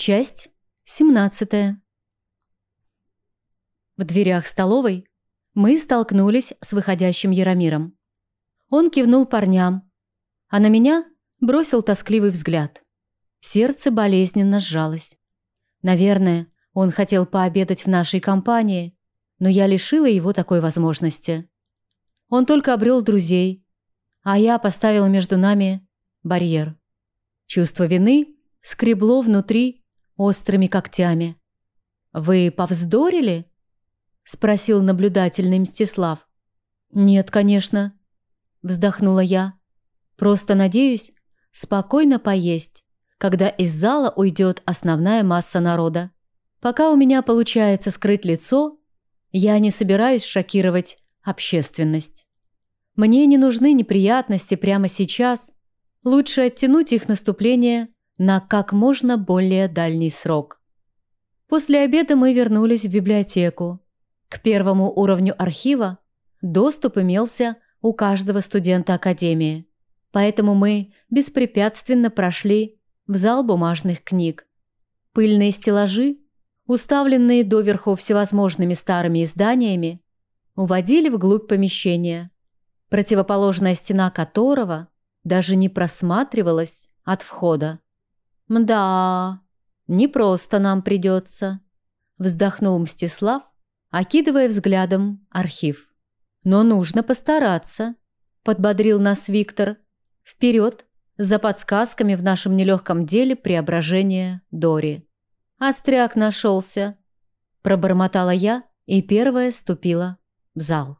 Часть 17. В дверях столовой мы столкнулись с выходящим Яромиром. Он кивнул парням, а на меня бросил тоскливый взгляд. Сердце болезненно сжалось. Наверное, он хотел пообедать в нашей компании, но я лишила его такой возможности. Он только обрел друзей, а я поставила между нами барьер. Чувство вины скребло внутри острыми когтями. «Вы повздорили?» – спросил наблюдательный Мстислав. «Нет, конечно», – вздохнула я. «Просто надеюсь спокойно поесть, когда из зала уйдет основная масса народа. Пока у меня получается скрыть лицо, я не собираюсь шокировать общественность. Мне не нужны неприятности прямо сейчас. Лучше оттянуть их наступление на как можно более дальний срок. После обеда мы вернулись в библиотеку. К первому уровню архива доступ имелся у каждого студента академии, поэтому мы беспрепятственно прошли в зал бумажных книг. Пыльные стеллажи, уставленные доверху всевозможными старыми изданиями, уводили вглубь помещения, противоположная стена которого даже не просматривалась от входа. «Мда, не просто нам придется», – вздохнул Мстислав, окидывая взглядом архив. «Но нужно постараться», – подбодрил нас Виктор. «Вперед, за подсказками в нашем нелегком деле преображения Дори». «Остряк нашелся», – пробормотала я и первая ступила в зал.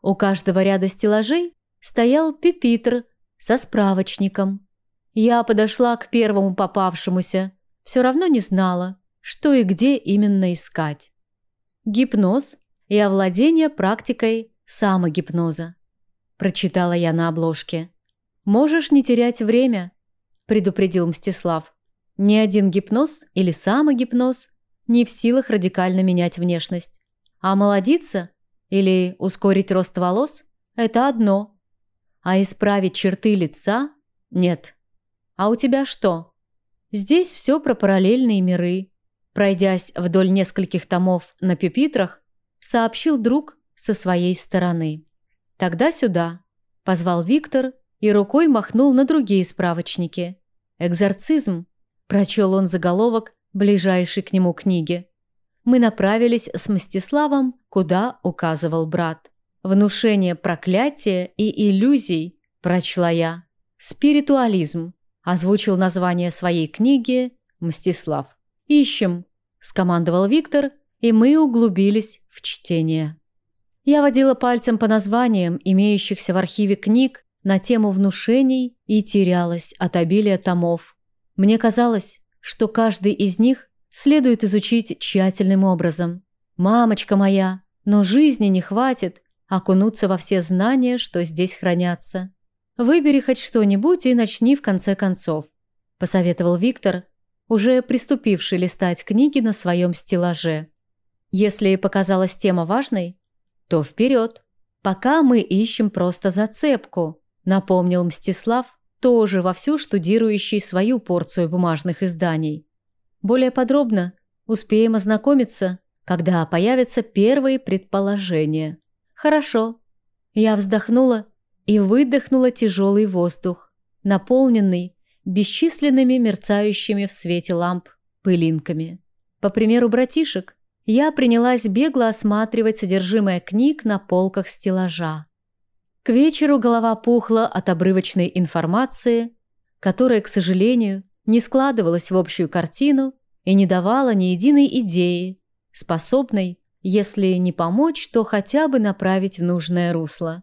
У каждого ряда стеллажей стоял пепитр со справочником – я подошла к первому попавшемуся, все равно не знала, что и где именно искать. Гипноз и овладение практикой самогипноза. Прочитала я на обложке. «Можешь не терять время», – предупредил Мстислав. «Ни один гипноз или самогипноз не в силах радикально менять внешность. А молодиться или ускорить рост волос – это одно. А исправить черты лица – нет». «А у тебя что?» Здесь все про параллельные миры. Пройдясь вдоль нескольких томов на пюпитрах, сообщил друг со своей стороны. «Тогда сюда», – позвал Виктор и рукой махнул на другие справочники. «Экзорцизм», – прочел он заголовок ближайшей к нему книги. Мы направились с Мстиславом, куда указывал брат. «Внушение проклятия и иллюзий», – прочла я. «Спиритуализм», Озвучил название своей книги Мстислав. «Ищем», – скомандовал Виктор, и мы углубились в чтение. Я водила пальцем по названиям, имеющихся в архиве книг, на тему внушений и терялась от обилия томов. Мне казалось, что каждый из них следует изучить тщательным образом. «Мамочка моя, но жизни не хватит окунуться во все знания, что здесь хранятся». Выбери хоть что-нибудь и начни в конце концов», – посоветовал Виктор, уже приступивший листать книги на своем стеллаже. «Если показалась тема важной, то вперед. Пока мы ищем просто зацепку», – напомнил Мстислав, тоже вовсю штудирующий свою порцию бумажных изданий. Более подробно успеем ознакомиться, когда появятся первые предположения. «Хорошо». Я вздохнула и выдохнула тяжелый воздух, наполненный бесчисленными мерцающими в свете ламп пылинками. По примеру братишек, я принялась бегло осматривать содержимое книг на полках стеллажа. К вечеру голова пухла от обрывочной информации, которая, к сожалению, не складывалась в общую картину и не давала ни единой идеи, способной, если не помочь, то хотя бы направить в нужное русло.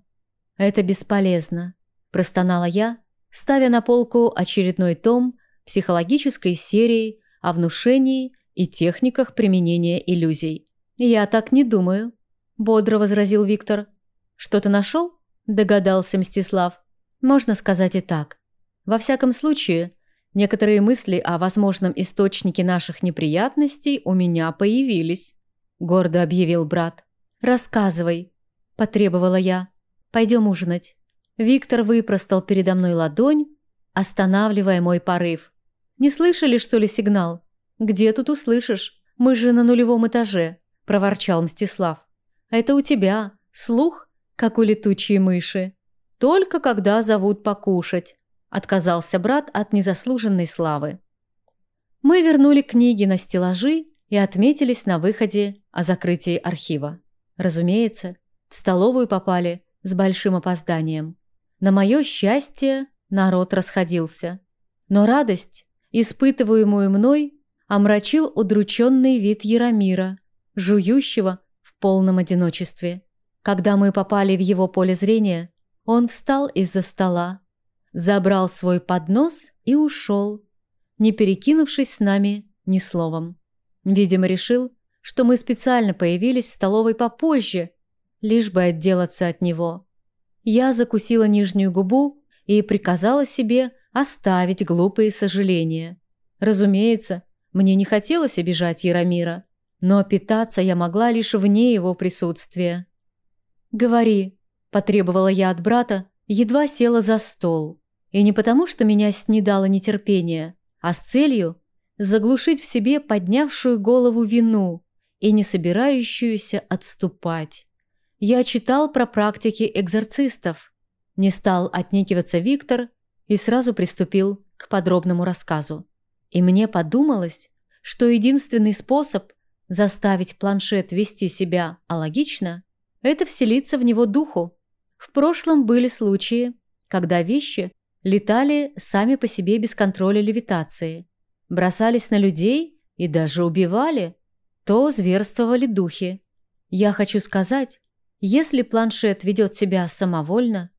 «Это бесполезно», – простонала я, ставя на полку очередной том психологической серии о внушении и техниках применения иллюзий. «Я так не думаю», – бодро возразил Виктор. «Что-то нашел?» – догадался Мстислав. «Можно сказать и так. Во всяком случае, некоторые мысли о возможном источнике наших неприятностей у меня появились», – гордо объявил брат. «Рассказывай», – потребовала я. Пойдем ужинать». Виктор выпростал передо мной ладонь, останавливая мой порыв. «Не слышали, что ли, сигнал?» «Где тут услышишь? Мы же на нулевом этаже», – проворчал Мстислав. «Это у тебя. Слух, как у летучей мыши. Только когда зовут покушать», – отказался брат от незаслуженной славы. Мы вернули книги на стеллажи и отметились на выходе о закрытии архива. Разумеется, в столовую попали с большим опозданием. На мое счастье, народ расходился. Но радость, испытываемую мной, омрачил удрученный вид Яромира, жующего в полном одиночестве. Когда мы попали в его поле зрения, он встал из-за стола, забрал свой поднос и ушел, не перекинувшись с нами ни словом. Видимо, решил, что мы специально появились в столовой попозже, лишь бы отделаться от него. Я закусила нижнюю губу и приказала себе оставить глупые сожаления. Разумеется, мне не хотелось обижать Яромира, но питаться я могла лишь вне его присутствия. «Говори», – потребовала я от брата, едва села за стол. И не потому, что меня снедало нетерпение, а с целью заглушить в себе поднявшую голову вину и не собирающуюся отступать. Я читал про практики экзорцистов. Не стал отнекиваться Виктор и сразу приступил к подробному рассказу. И мне подумалось, что единственный способ заставить планшет вести себя алогично – это вселиться в него духу. В прошлом были случаи, когда вещи летали сами по себе без контроля левитации, бросались на людей и даже убивали, то зверствовали духи. Я хочу сказать, если планшет ведет себя самовольно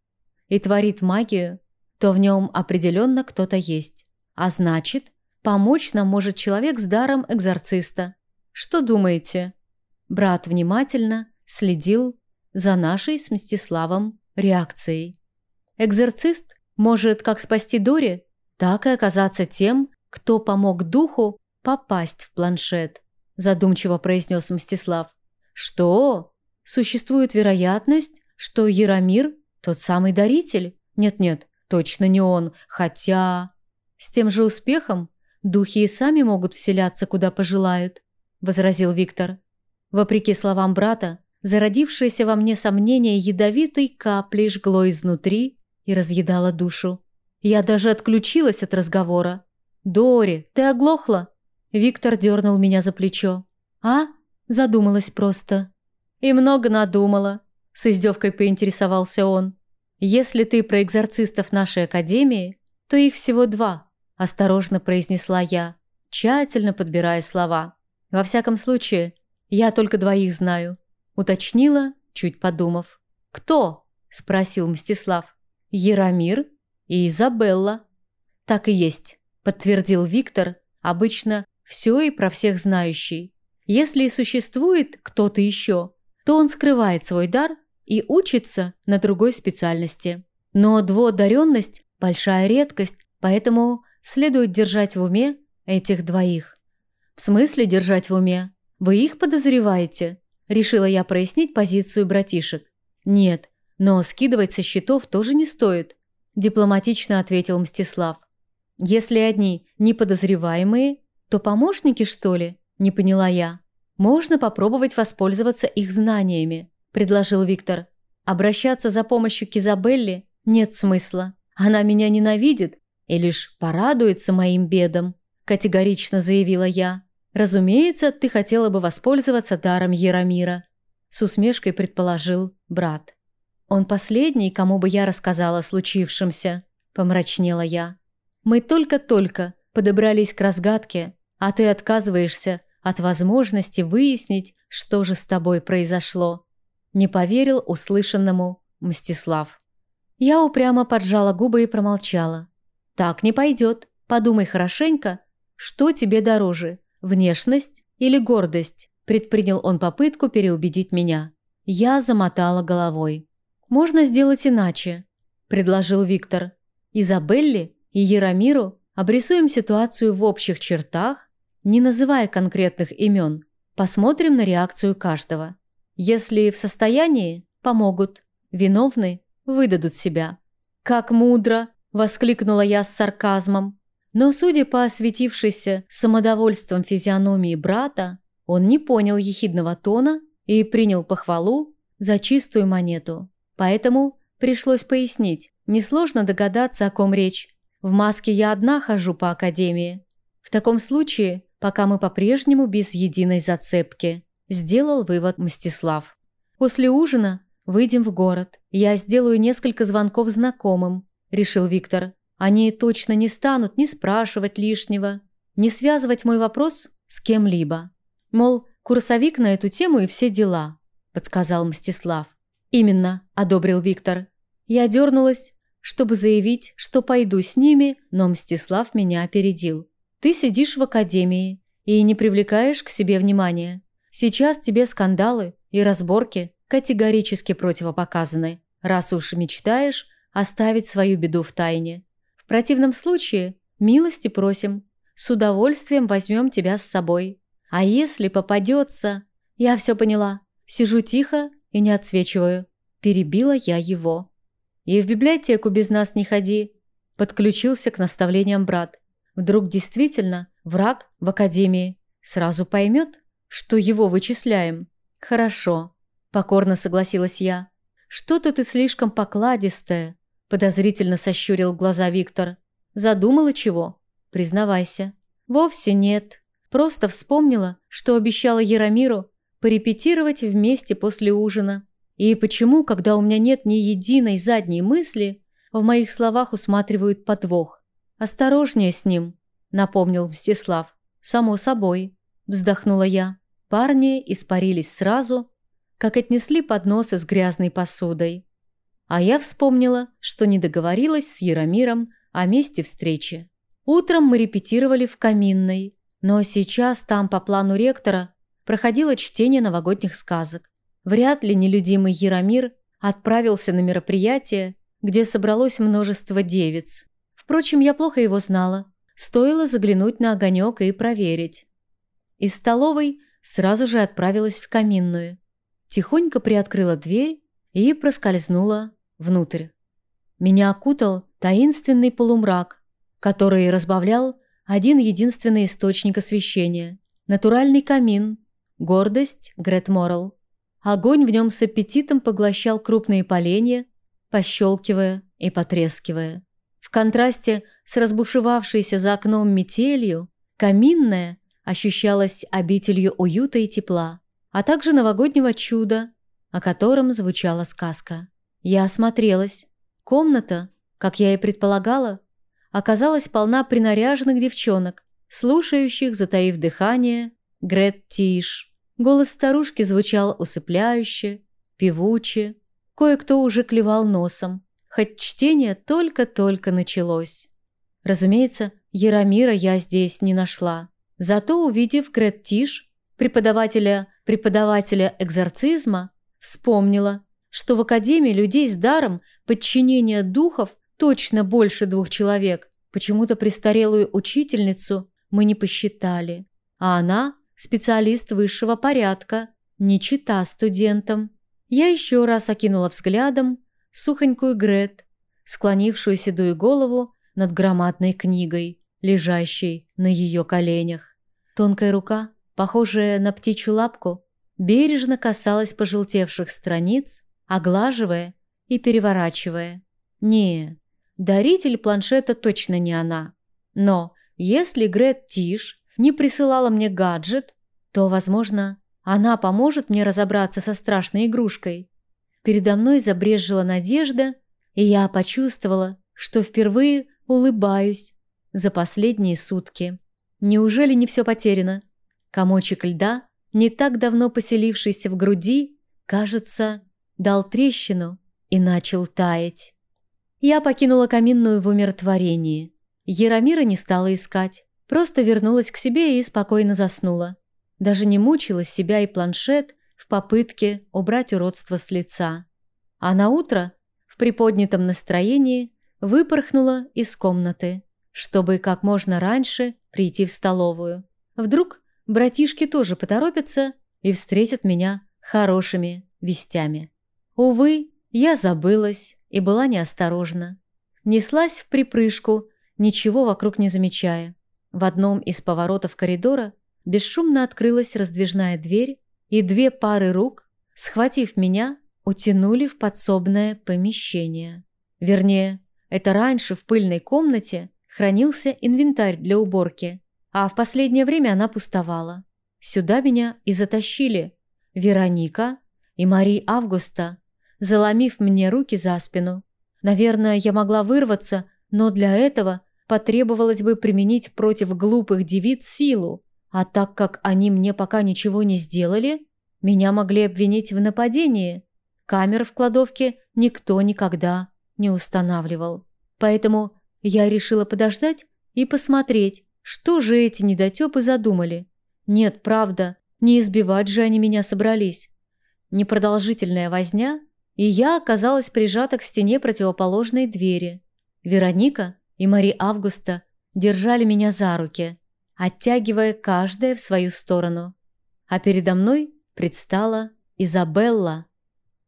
и творит магию, то в нем определенно кто-то есть. А значит, помочь нам может человек с даром экзорциста. Что думаете? Брат внимательно следил за нашей с Мстиславом реакцией. Экзорцист может как спасти Дори, так и оказаться тем, кто помог духу попасть в планшет, задумчиво произнес Мстислав. Что? Существует вероятность, что Яромир – тот самый даритель? Нет-нет, точно не он, хотя... С тем же успехом духи и сами могут вселяться, куда пожелают, возразил Виктор. Вопреки словам брата, зародившееся во мне сомнение ядовитой каплей жгло изнутри и разъедало душу. Я даже отключилась от разговора. «Дори, ты оглохла?» Виктор дернул меня за плечо. «А?» Задумалась просто. «И много надумала», – с издевкой поинтересовался он. «Если ты про экзорцистов нашей академии, то их всего два», – осторожно произнесла я, тщательно подбирая слова. «Во всяком случае, я только двоих знаю», – уточнила, чуть подумав. «Кто?» – спросил Мстислав. «Яромир и Изабелла». «Так и есть», – подтвердил Виктор, обычно все и про всех знающий. Если и существует кто-то еще, то он скрывает свой дар и учится на другой специальности. Но двуодаренность – большая редкость, поэтому следует держать в уме этих двоих. В смысле держать в уме? Вы их подозреваете? Решила я прояснить позицию братишек. Нет, но скидывать со счетов тоже не стоит, дипломатично ответил Мстислав. Если одни неподозреваемые, то помощники, что ли? Не поняла я. Можно попробовать воспользоваться их знаниями, предложил Виктор. Обращаться за помощью к Изабелле нет смысла. Она меня ненавидит и лишь порадуется моим бедам, категорично заявила я. Разумеется, ты хотела бы воспользоваться даром Яромира, с усмешкой предположил брат. Он последний, кому бы я рассказала о случившемся, помрачнела я. Мы только-только подобрались к разгадке, а ты отказываешься от возможности выяснить, что же с тобой произошло. Не поверил услышанному Мстислав. Я упрямо поджала губы и промолчала. Так не пойдет. Подумай хорошенько, что тебе дороже, внешность или гордость? Предпринял он попытку переубедить меня. Я замотала головой. Можно сделать иначе, предложил Виктор. Изабелле и Яромиру обрисуем ситуацию в общих чертах не называя конкретных имен, посмотрим на реакцию каждого. Если в состоянии – помогут, виновны – выдадут себя. «Как мудро!» – воскликнула я с сарказмом. Но, судя по осветившейся самодовольством физиономии брата, он не понял ехидного тона и принял похвалу за чистую монету. Поэтому пришлось пояснить. Несложно догадаться, о ком речь. В маске я одна хожу по академии. В таком случае, пока мы по-прежнему без единой зацепки, сделал вывод Мстислав. После ужина выйдем в город. Я сделаю несколько звонков знакомым, решил Виктор. Они точно не станут ни спрашивать лишнего, ни связывать мой вопрос с кем-либо. Мол, курсовик на эту тему и все дела, подсказал Мстислав. Именно, одобрил Виктор. Я дернулась, чтобы заявить, что пойду с ними, но Мстислав меня опередил. Ты сидишь в академии и не привлекаешь к себе внимания. Сейчас тебе скандалы и разборки категорически противопоказаны, раз уж мечтаешь оставить свою беду в тайне. В противном случае милости просим, с удовольствием возьмем тебя с собой. А если попадется... Я все поняла. Сижу тихо и не отсвечиваю. Перебила я его. И в библиотеку без нас не ходи. Подключился к наставлениям брат. Вдруг действительно враг в академии сразу поймет, что его вычисляем. Хорошо, покорно согласилась я. Что-то ты слишком покладистая, подозрительно сощурил глаза Виктор. Задумала чего? Признавайся. Вовсе нет. Просто вспомнила, что обещала Яромиру порепетировать вместе после ужина. И почему, когда у меня нет ни единой задней мысли, в моих словах усматривают подвох? «Осторожнее с ним», — напомнил Мстислав. «Само собой», — вздохнула я. Парни испарились сразу, как отнесли подносы с грязной посудой. А я вспомнила, что не договорилась с Яромиром о месте встречи. Утром мы репетировали в каминной, но сейчас там по плану ректора проходило чтение новогодних сказок. Вряд ли нелюдимый Яромир отправился на мероприятие, где собралось множество девиц. Впрочем, я плохо его знала. Стоило заглянуть на огонек и проверить. Из столовой сразу же отправилась в каминную. Тихонько приоткрыла дверь и проскользнула внутрь. Меня окутал таинственный полумрак, который разбавлял один единственный источник освещения – натуральный камин, гордость Грет Моррелл. Огонь в нем с аппетитом поглощал крупные поленья, пощелкивая и потрескивая. В контрасте с разбушевавшейся за окном метелью, каминная ощущалась обителью уюта и тепла, а также новогоднего чуда, о котором звучала сказка. Я осмотрелась. Комната, как я и предполагала, оказалась полна принаряженных девчонок, слушающих, затаив дыхание, Грет Тиш. Голос старушки звучал усыпляюще, певуче. Кое-кто уже клевал носом, хоть чтение только-только началось. Разумеется, Яромира я здесь не нашла. Зато, увидев Грет Тиш, преподавателя преподавателя экзорцизма, вспомнила, что в Академии людей с даром подчинения духов точно больше двух человек. Почему-то престарелую учительницу мы не посчитали. А она – специалист высшего порядка, не чита студентам. Я еще раз окинула взглядом сухонькую Грет, склонившую седую голову над громадной книгой, лежащей на ее коленях. Тонкая рука, похожая на птичью лапку, бережно касалась пожелтевших страниц, оглаживая и переворачивая. Не, даритель планшета точно не она. Но если Грет Тиш не присылала мне гаджет, то, возможно, она поможет мне разобраться со страшной игрушкой. Передо мной забрезжила надежда, и я почувствовала, что впервые улыбаюсь за последние сутки. Неужели не все потеряно? Комочек льда, не так давно поселившийся в груди, кажется, дал трещину и начал таять. Я покинула каминную в умиротворении. Яромира не стала искать, просто вернулась к себе и спокойно заснула. Даже не мучила себя и планшет, в попытке убрать уродство с лица. А на утро в приподнятом настроении выпорхнула из комнаты, чтобы как можно раньше прийти в столовую. Вдруг братишки тоже поторопятся и встретят меня хорошими вестями. Увы, я забылась и была неосторожна. Неслась в припрыжку ничего вокруг не замечая. В одном из поворотов коридора бесшумно открылась раздвижная дверь, и две пары рук, схватив меня, утянули в подсобное помещение. Вернее, это раньше в пыльной комнате хранился инвентарь для уборки, а в последнее время она пустовала. Сюда меня и затащили Вероника и Мари Августа, заломив мне руки за спину. Наверное, я могла вырваться, но для этого потребовалось бы применить против глупых девиц силу. А так как они мне пока ничего не сделали, меня могли обвинить в нападении. Камер в кладовке никто никогда не устанавливал. Поэтому я решила подождать и посмотреть, что же эти недотепы задумали. Нет, правда, не избивать же они меня собрались. Непродолжительная возня, и я оказалась прижата к стене противоположной двери. Вероника и Мари Августа держали меня за руки, оттягивая каждая в свою сторону. А передо мной предстала Изабелла.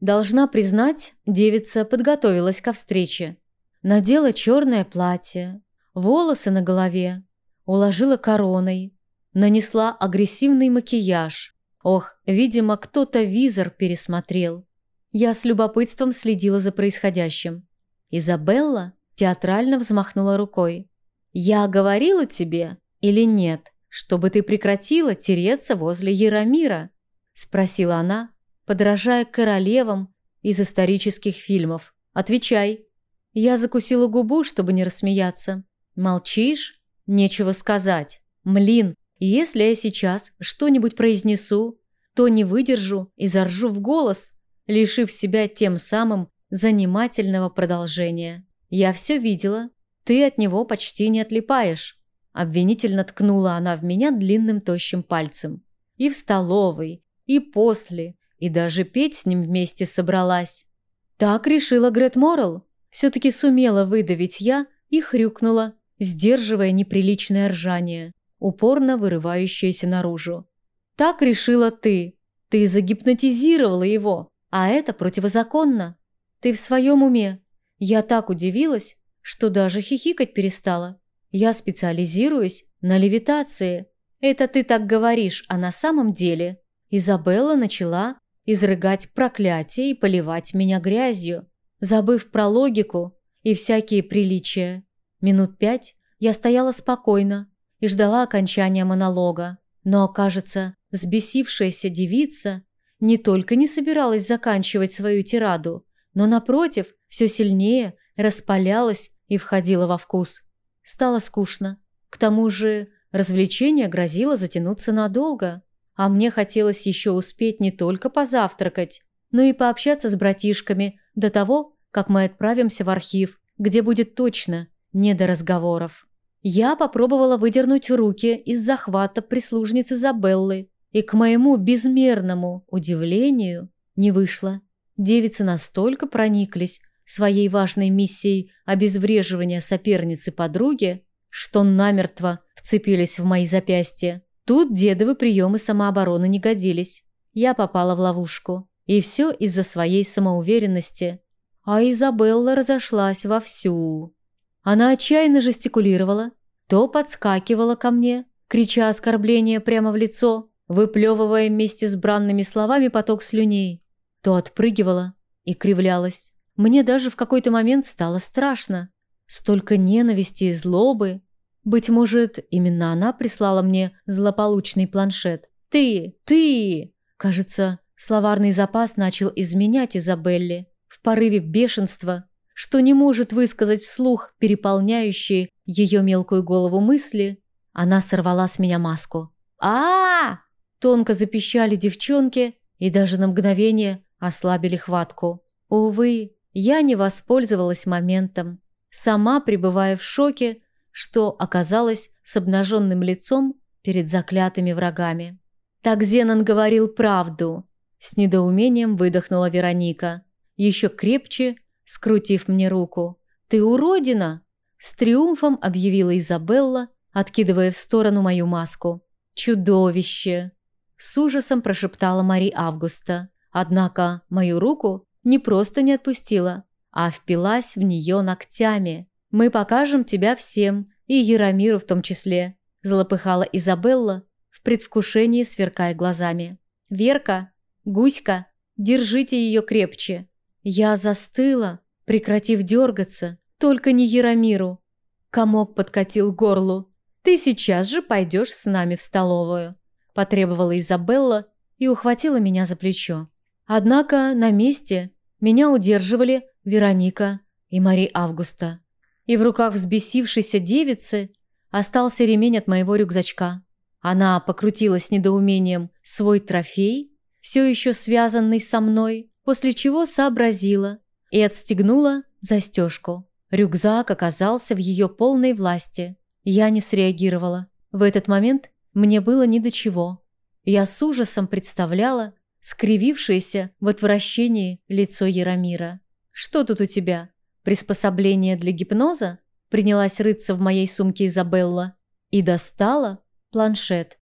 Должна признать, девица подготовилась ко встрече. Надела черное платье, волосы на голове, уложила короной, нанесла агрессивный макияж. Ох, видимо, кто-то визор пересмотрел. Я с любопытством следила за происходящим. Изабелла театрально взмахнула рукой. «Я говорила тебе или нет, чтобы ты прекратила тереться возле Яромира?» – спросила она, подражая королевам из исторических фильмов. «Отвечай». Я закусила губу, чтобы не рассмеяться. «Молчишь? Нечего сказать. Млин, если я сейчас что-нибудь произнесу, то не выдержу и заржу в голос, лишив себя тем самым занимательного продолжения. Я все видела. Ты от него почти не отлипаешь. Обвинительно ткнула она в меня длинным тощим пальцем. И в столовой, и после, и даже петь с ним вместе собралась. Так решила Грет Моррелл. Все-таки сумела выдавить я и хрюкнула, сдерживая неприличное ржание, упорно вырывающееся наружу. Так решила ты. Ты загипнотизировала его, а это противозаконно. Ты в своем уме. Я так удивилась, что даже хихикать перестала. Я специализируюсь на левитации. Это ты так говоришь, а на самом деле Изабелла начала изрыгать проклятие и поливать меня грязью, забыв про логику и всякие приличия. Минут пять я стояла спокойно и ждала окончания монолога. Но, кажется, взбесившаяся девица не только не собиралась заканчивать свою тираду, но, напротив, все сильнее распалялась и входила во вкус. Стало скучно. К тому же развлечение грозило затянуться надолго. А мне хотелось еще успеть не только позавтракать, но и пообщаться с братишками до того, как мы отправимся в архив, где будет точно не до разговоров. Я попробовала выдернуть руки из захвата прислужницы Забеллы, и к моему безмерному удивлению не вышло. Девицы настолько прониклись своей важной миссией обезвреживания соперницы подруги, что намертво вцепились в мои запястья. Тут дедовы приемы самообороны не годились. Я попала в ловушку. И все из-за своей самоуверенности. А Изабелла разошлась вовсю. Она отчаянно жестикулировала, то подскакивала ко мне, крича оскорбления прямо в лицо, выплевывая вместе с бранными словами поток слюней, то отпрыгивала и кривлялась. Мне даже в какой-то момент стало страшно. Столько ненависти и злобы, быть может, именно она прислала мне злополучный планшет. «Ты! Ты!» Кажется, словарный запас начал изменять Изабелле в порыве бешенства, что не может высказать вслух переполняющие ее мелкую голову мысли. Она сорвала с меня маску. а, -а, -а Тонко запищали девчонки и даже на мгновение ослабили хватку. Увы, я не воспользовалась моментом. Сама, пребывая в шоке, что оказалась с обнаженным лицом перед заклятыми врагами. «Так Зенон говорил правду», – с недоумением выдохнула Вероника, еще крепче скрутив мне руку. «Ты уродина!» – с триумфом объявила Изабелла, откидывая в сторону мою маску. «Чудовище!» – с ужасом прошептала Мари Августа. Однако мою руку не просто не отпустила, а впилась в нее ногтями – Мы покажем тебя всем, и Яромиру в том числе», – злопыхала Изабелла, в предвкушении сверкая глазами. «Верка, Гуська, держите ее крепче». Я застыла, прекратив дергаться, только не Яромиру. Комок подкатил горлу. «Ты сейчас же пойдешь с нами в столовую», – потребовала Изабелла и ухватила меня за плечо. Однако на месте меня удерживали Вероника и Мари Августа. И в руках взбесившейся девицы остался ремень от моего рюкзачка. Она покрутила с недоумением свой трофей, все еще связанный со мной, после чего сообразила и отстегнула застежку. Рюкзак оказался в ее полной власти. Я не среагировала. В этот момент мне было ни до чего. Я с ужасом представляла скривившееся в отвращении лицо Яромира. «Что тут у тебя? Приспособление для гипноза?» Принялась рыться в моей сумке Изабелла и достала планшет.